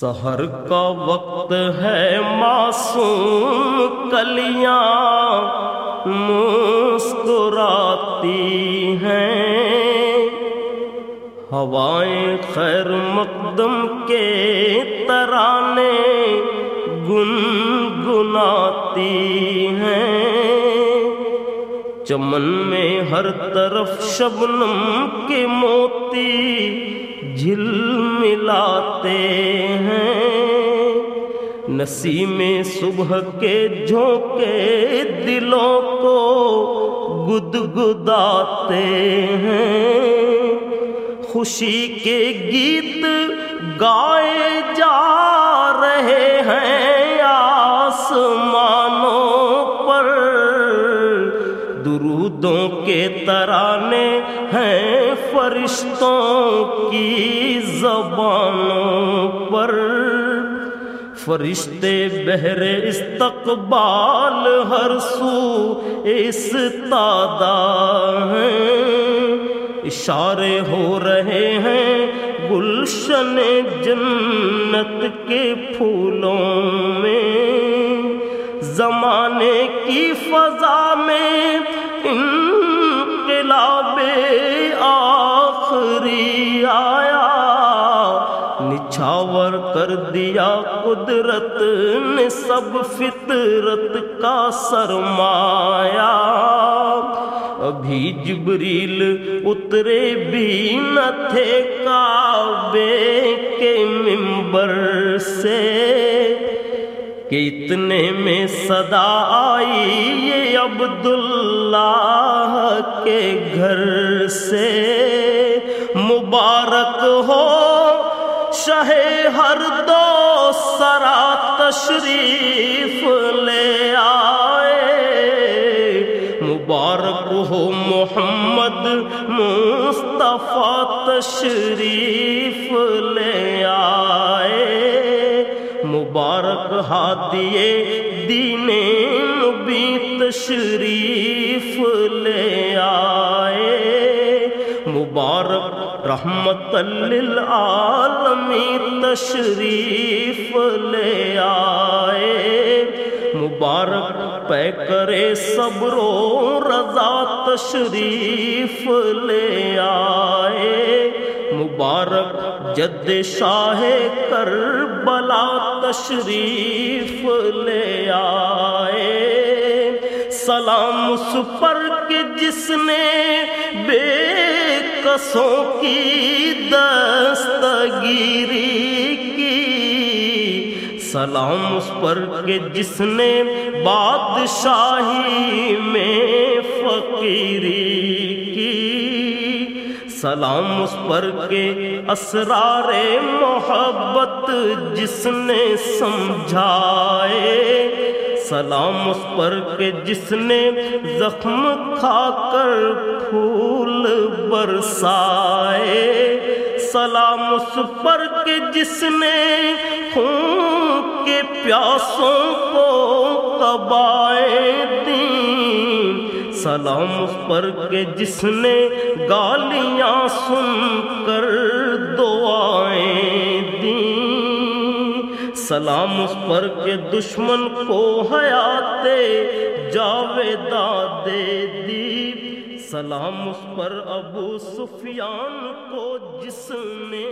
سحر کا وقت ہے معصوم کلیاں مسکراتی ہیں۔ ہوائیں خیر مقدم کے ترانے گنگناتی ہیں۔ چمن میں ہر طرف شبنم کے موتی جھل ملاتے ہیں۔ نسیم صبح کے جھونکے دلوں کو گدگداتے ہیں۔ خوشی کے گیت گائے جا کے ترانے ہیں فرشتوں کی زبانوں پر۔ فرشتے بہر استقبال ہر سو اس ہیں۔ اشارے ہو رہے ہیں گلشن جنت کے پھولوں میں۔ زمانے کی فضا میں انقلاب آخری آیا، نچھاور کر دیا قدرت نے سب فطرت کا سرمایا ابھی جبریل اترے بھی نہ تھے کعبے کے ممبر سے۔ کہ اتنے میں صدا آئی یہ عبداللہ کے گھر سے مبارک ہو۔ شہ ہر دو سرا تشریف لے آئے۔ مبارک ہو محمد مصطفیٰ تشریف لے آئے۔ مبارک ہاتھیے دین نبی تشریف لے آئے۔ مبارک رحمت للعالمی تشریف لے آئے۔ مبارک پہ کرے صبر و رضا تشریف لے آئے۔ مبارک، جد شاہ کر بلا تشریف لے آئے۔ سلام اس پر کے جس نے بے کسوں کی دستگیری کی۔ سلام اس پر کے جس نے بادشاہی میں فقیری کی۔ سلام اس پر کے اسرار محبت جس نے سمجھائے۔ سلام اس پر کے جس نے زخم کھا کر پھول برسائے۔ سلام اس پر کے جس نے خون کے پیاسوں کو کبائے۔ سلام اس پر کے جس نے گالیاں سن کر دعائیں دیں۔ سلام اس پر کے دشمن کو حیات جاویدہ دے دی۔ سلام اس پر ابو سفیان کو جس نے